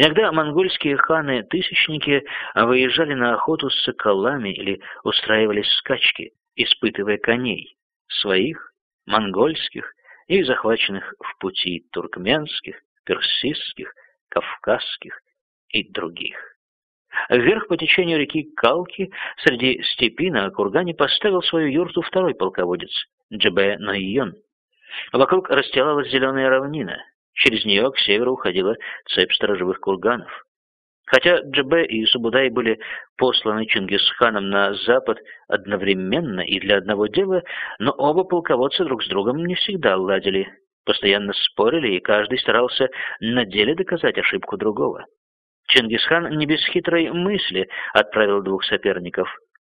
Иногда монгольские ханы-тысячники выезжали на охоту с соколами или устраивались скачки, испытывая коней, своих, монгольских и захваченных в пути туркменских, персидских, кавказских и других. Вверх по течению реки Калки, среди степи на кургане, поставил свою юрту второй полководец, Джебе Нойон. Вокруг расстилалась зеленая равнина, через нее к северу уходила цепь сторожевых курганов. Хотя Джебе и Субудай были посланы Чингисханом на запад одновременно и для одного дела, но оба полководца друг с другом не всегда ладили, постоянно спорили, и каждый старался на деле доказать ошибку другого. Чингисхан не без хитрой мысли отправил двух соперников.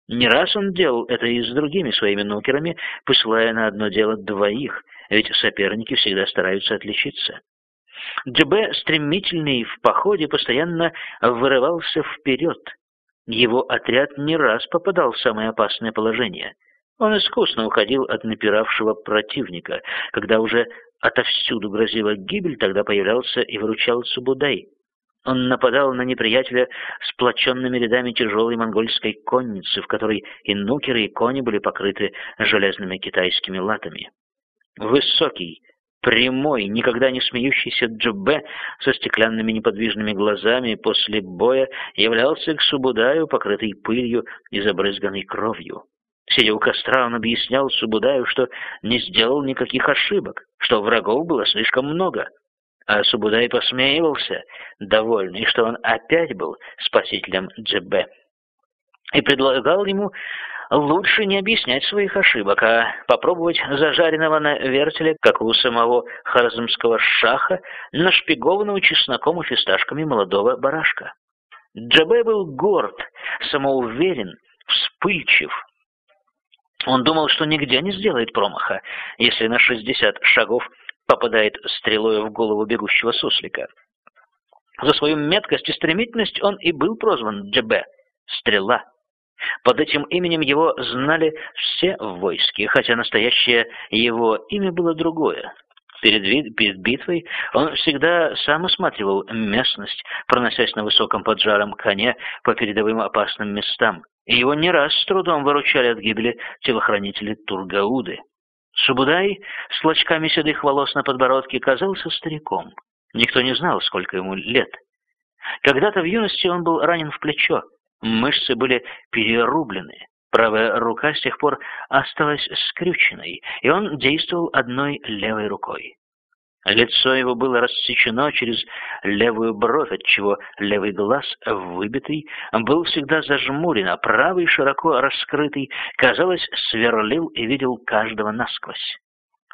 Не раз он делал это и с другими своими нукерами, посылая на одно дело двоих, ведь соперники всегда стараются отличиться. ДБ, стремительный в походе, постоянно вырывался вперед. Его отряд не раз попадал в самое опасное положение. Он искусно уходил от напиравшего противника. Когда уже отовсюду грозила гибель, тогда появлялся и выручал Субудай. Он нападал на неприятеля сплоченными рядами тяжелой монгольской конницы, в которой и нукеры, и кони были покрыты железными китайскими латами. Высокий, прямой, никогда не смеющийся Джубе со стеклянными неподвижными глазами после боя являлся к Субудаю, покрытый пылью и забрызганной кровью. Сидя у костра, он объяснял Субудаю, что не сделал никаких ошибок, что врагов было слишком много. А Субудай посмеивался, довольный, что он опять был спасителем Джебе, и предлагал ему лучше не объяснять своих ошибок, а попробовать зажаренного на вертеле, как у самого харзмского шаха, нашпигованного чесноком и фисташками молодого барашка. Джабе был горд, самоуверен, вспыльчив. Он думал, что нигде не сделает промаха, если на шестьдесят шагов попадает стрелой в голову бегущего суслика. За свою меткость и стремительность он и был прозван Джабе — стрела. Под этим именем его знали все в войске, хотя настоящее его имя было другое. Перед, перед битвой он всегда сам осматривал местность, проносясь на высоком поджаром коне по передовым опасным местам, и его не раз с трудом выручали от гибели телохранители Тургауды. Субудай с клочками седых волос на подбородке казался стариком. Никто не знал, сколько ему лет. Когда-то в юности он был ранен в плечо, Мышцы были перерублены, правая рука с тех пор осталась скрюченной, и он действовал одной левой рукой. Лицо его было рассечено через левую бровь, отчего левый глаз, выбитый, был всегда зажмурен, а правый, широко раскрытый, казалось, сверлил и видел каждого насквозь.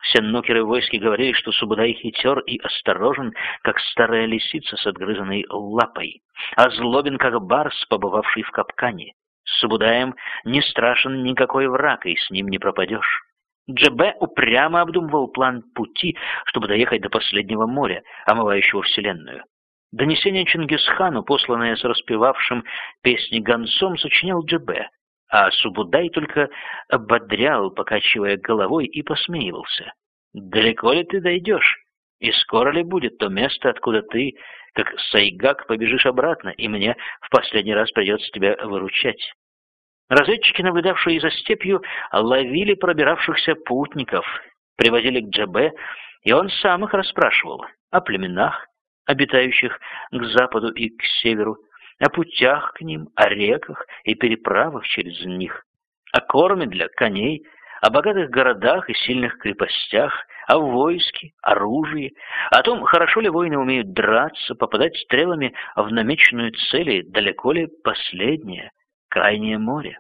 Все нукеры в войске говорили, что Субудай хитер и осторожен, как старая лисица с отгрызанной лапой, а злобен, как барс, побывавший в капкане. С Субудаем не страшен никакой враг, и с ним не пропадешь. Джебе упрямо обдумывал план пути, чтобы доехать до последнего моря, омывающего Вселенную. Донесение Чингисхану, посланное с распевавшим песни гонцом, сочинял Джебе, а Субудай только ободрял, покачивая головой, и посмеивался. «Далеко ли ты дойдешь? И скоро ли будет то место, откуда ты, как Сайгак, побежишь обратно, и мне в последний раз придется тебя выручать?» Разведчики, наблюдавшие за степью, ловили пробиравшихся путников, приводили к Джабе, и он сам их расспрашивал о племенах, обитающих к западу и к северу, о путях к ним, о реках и переправах через них, о корме для коней, о богатых городах и сильных крепостях, о войске, оружии, о том, хорошо ли воины умеют драться, попадать стрелами в намеченную цель и далеко ли последнее, крайнее море.